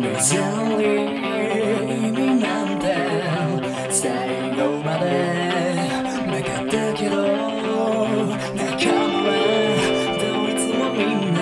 別に意味なんて最後まで？かったけど仲間はどいつもみんな